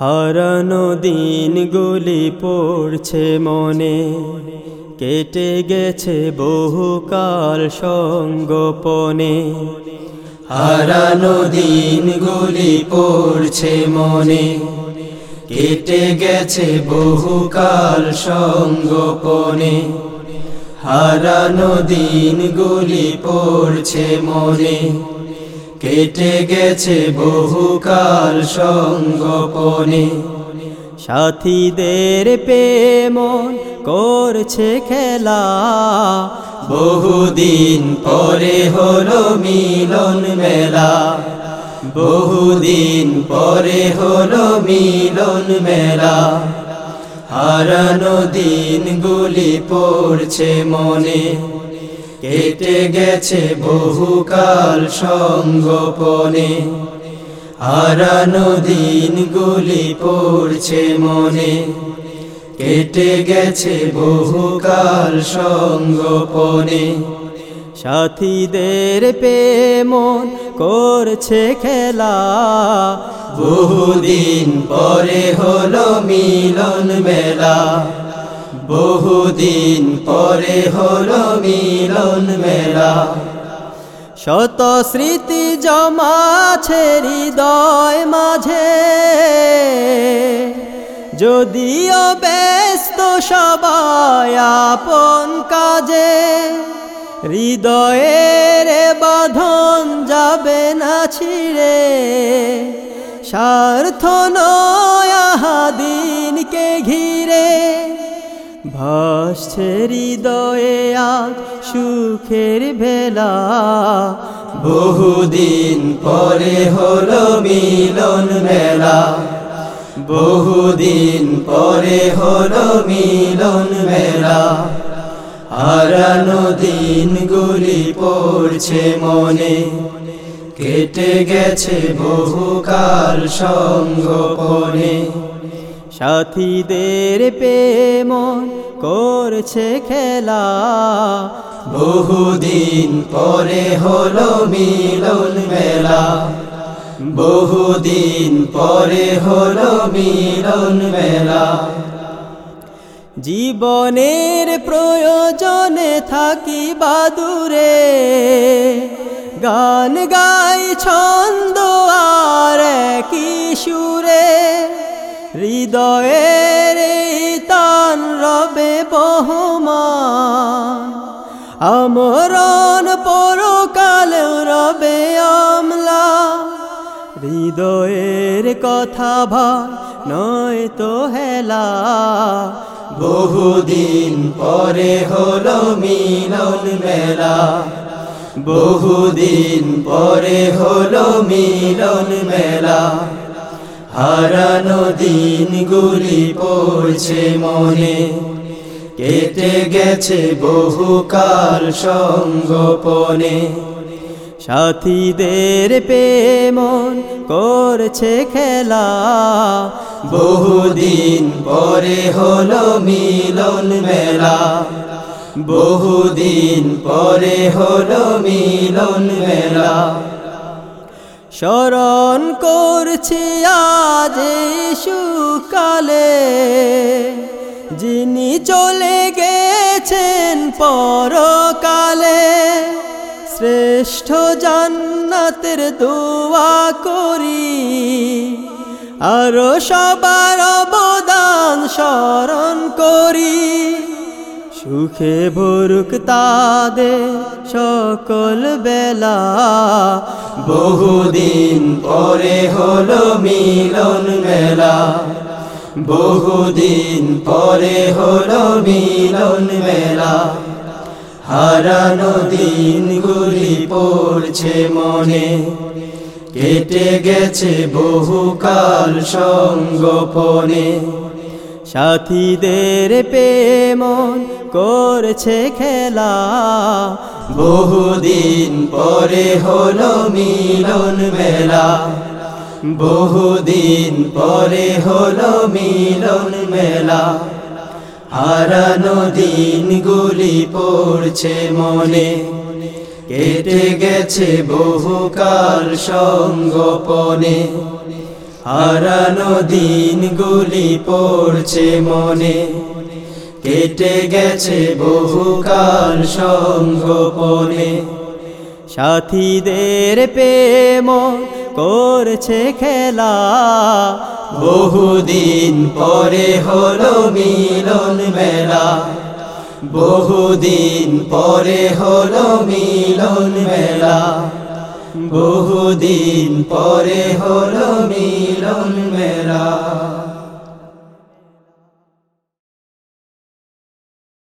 হারানো দিনগুলি পড়ছে মনে। কেটে গেছে বহুকাল সঙ্গোপনে। হারানো দিনগুলি পড়ছে মনে। কেটে গেছে বহুকাল সঙ্গোপনে। হারানো দিনগুলি পড়ছে মনে। কেটে গেছে বহুকাল সঙ্গোপনে। সাথীদের প্রেমন করছে খেলা। বহুদিন পরে হলো মিলন মেলা। বহুদিন পরে হলো মিলন মেলা। হারানো দিনগুলি পড়ছে মনে। কেটে গেছে বহুকাল সঙ্গোপনে। হারানো দিনগুলি পড়ছে মনে। কেটে গেছে বহুকাল সঙ্গোপনে। সাথীদের প্রেমন করছে খেলা। বহুদিন পরে হলো মিলন মেলা। বহুদিন পরে হলো মিলন মেলা। শত স্মৃতি জমাছে হৃদয় মাঝে। যদিও ব্যস্ত সবাই আপন কাজে, হৃদয়ের বাঁধন যাবে না ছিড়ে। স্বার্থ নয়াদিনকে ঘিরে ভাসছে হৃদয়ে আজ সুখের ভেলা। বহুদিন পরে হলো মিলন মেলা। বহুদিন পরে হলো মিলন মেলা। হারানো দিনগুলি পড়ছে মনে। কেটে গেছে বহুকাল সঙ্গোপনে। সাথীদের প্রেমন করছে খেলা। বহুদিন পরে হলো মিলন মেলা। বহুদিন পরে হলো মিলন মেলা। জীবনের প্রয়োজনে থাকি বাদুরে। গান গাই ছন্দ আর কি সুরে। হৃদয়ের তান রবে বহমান। আমরণ পরকালেও রবে আমলা। হৃদয়ের কথা ভাই নয় তো হেলা। বহুদিন পরে হলো মিলন মেলা। বহুদিন পরে হলো মিলন মেলা। হারানো দিনগুলি পড়ছে মনে। কেটে গেছে বহুকাল সঙ্গোপনে। সাথীদের প্রেমন করছে খেলা। বহুদিন পরে হলো মিলন মেলা। বহুদিন পরে হলো মিলন মেলা। স্মরণ করছি আজ সুকালে যিনি চলে গেছেন পরকালে। শ্রেষ্ঠ জান্নাতের দোয়া করি। আরও সবার অবদান স্মরণ করি। সুখে ভরুক তাদের সকল বেলা। বহুদিন পরে হলো মিলন মেলা। বহুদিন পরে হলো মিলন মেলা। হারানো দিনগুলি পড়ছে মনে। কেটে গেছে বহুকাল সঙ্গোপনে। সাথীদের প্রেমন করছে খেলা। বহুদিন পরে হলো মিলন মেলা। বহুদিন পরে হলো মিলন মেলা। হারানো দিনগুলি পড়ছে মনে। কেটে গেছে বহুকাল সঙ্গোপনে। হারানো দিনগুলি পড়ছে মনে। কেটে গেছে বহুকাল সঙ্গোপনে সাথীদের প্রেম করছে খেলা। বহুদিন পরে হলো মিলন মেলা। বহুদিন পরে হলো মিলন মেলা। বহুদিন পরে হলো মিলন মেলা।